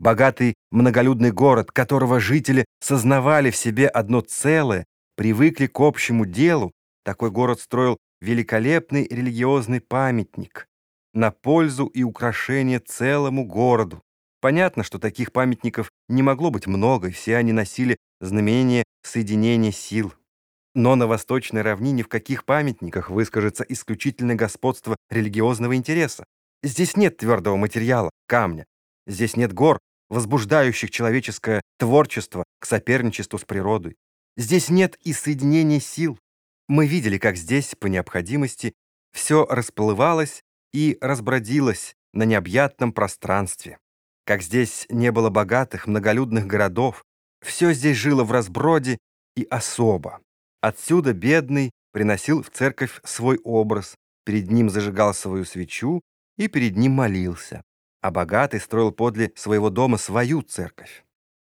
богатый многолюдный город, которого жители сознавали в себе одно целое, привыкли к общему делу, такой город строил великолепный религиозный памятник на пользу и украшение целому городу. Понятно, что таких памятников не могло быть много, все они носили знамение соединения сил. Но на Восточной равнине в каких памятниках выскажется исключительное господство религиозного интереса? Здесь нет твердого материала, камня. Здесь нет гор, возбуждающих человеческое творчество к соперничеству с природой. Здесь нет и соединения сил. Мы видели, как здесь, по необходимости, все расплывалось и разбродилось на необъятном пространстве. Как здесь не было богатых, многолюдных городов, все здесь жило в разброде и особо. Отсюда бедный приносил в церковь свой образ, перед ним зажигал свою свечу и перед ним молился, а богатый строил подле своего дома свою церковь.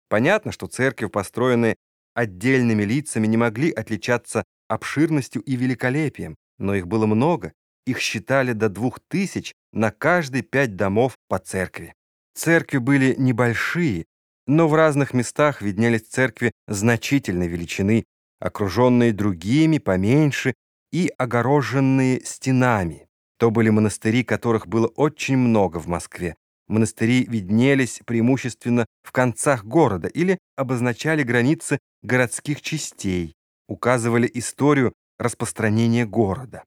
Понятно, что церкви, построенные отдельными лицами, не могли отличаться обширностью и великолепием, но их было много, их считали до двух тысяч на каждые пять домов по церкви. Церкви были небольшие, но в разных местах виднелись церкви значительной величины, окруженные другими, поменьше, и огороженные стенами. То были монастыри, которых было очень много в Москве. Монастыри виднелись преимущественно в концах города или обозначали границы городских частей, указывали историю распространения города.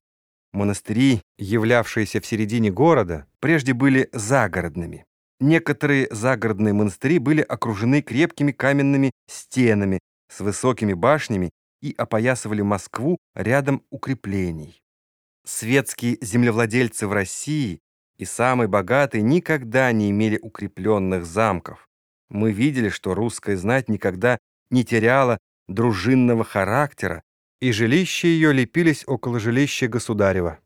Монастыри, являвшиеся в середине города, прежде были загородными. Некоторые загородные монастыри были окружены крепкими каменными стенами с высокими башнями и опоясывали Москву рядом укреплений. Светские землевладельцы в России и самые богатые никогда не имели укрепленных замков. Мы видели, что русская знать никогда не теряла дружинного характера, и жилища ее лепились около жилища государева.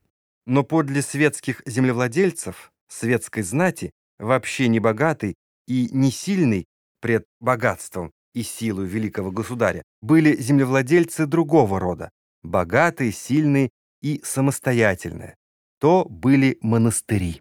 Но подле светских землевладельцев, светской знати, вообще не богатый и не сильный пред богатством, и силу великого государя, были землевладельцы другого рода, богатые, сильные и самостоятельные. То были монастыри.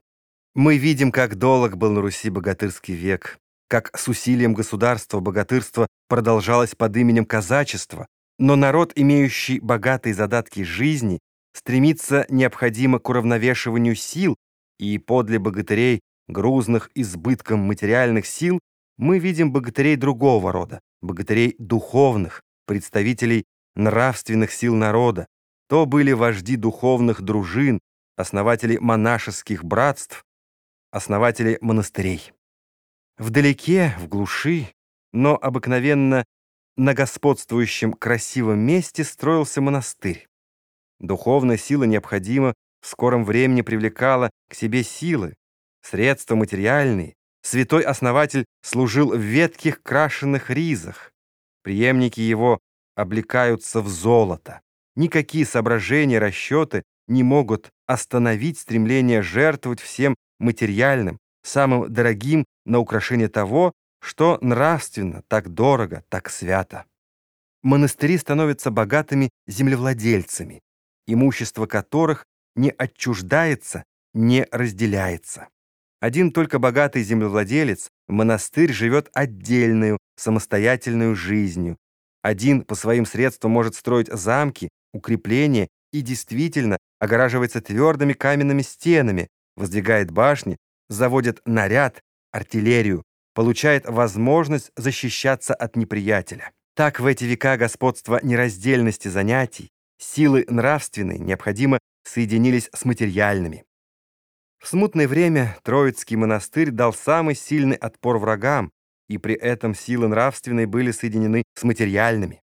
Мы видим, как долг был на Руси богатырский век, как с усилием государства богатырство продолжалось под именем казачества, но народ, имеющий богатые задатки жизни, стремится необходимо к уравновешиванию сил, и подле богатырей, грузных избытком материальных сил, мы видим богатырей другого рода, богатырей духовных, представителей нравственных сил народа. То были вожди духовных дружин, основатели монашеских братств, основатели монастырей. Вдалеке, в глуши, но обыкновенно на господствующем красивом месте строился монастырь. Духовная сила необходимо в скором времени привлекала к себе силы, средства материальные, святой основатель служил в ветких крашенных ризах. Приемники его облекаются в золото. Никакие соображения, расчеты не могут остановить стремление жертвовать всем материальным, самым дорогим на украшение того, что нравственно, так дорого, так свято. Монастыри становятся богатыми землевладельцами, имущество которых не отчуждается, не разделяется. Один только богатый землевладелец, монастырь живет отдельную, самостоятельную жизнью. Один по своим средствам может строить замки, укрепления и действительно огораживается твердыми каменными стенами, воздвигает башни, заводит наряд, артиллерию, получает возможность защищаться от неприятеля. Так в эти века господства нераздельности занятий, силы нравственной необходимо соединились с материальными. В смутное время Троицкий монастырь дал самый сильный отпор врагам, и при этом силы нравственные были соединены с материальными.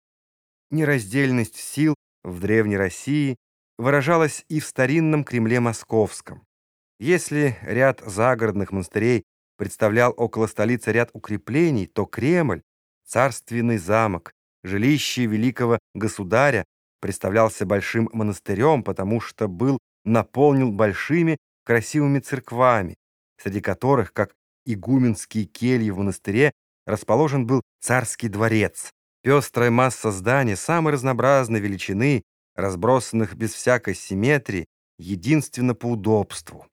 Нераздельность сил в Древней России выражалась и в старинном Кремле Московском. Если ряд загородных монастырей представлял около столицы ряд укреплений, то Кремль, царственный замок, жилище великого государя, представлялся большим монастырем, потому что был наполнен большими красивыми церквами, среди которых, как игуменские кельи в монастыре, расположен был царский дворец. Пестрая масса зданий самой разнообразной величины, разбросанных без всякой симметрии, единственно по удобству.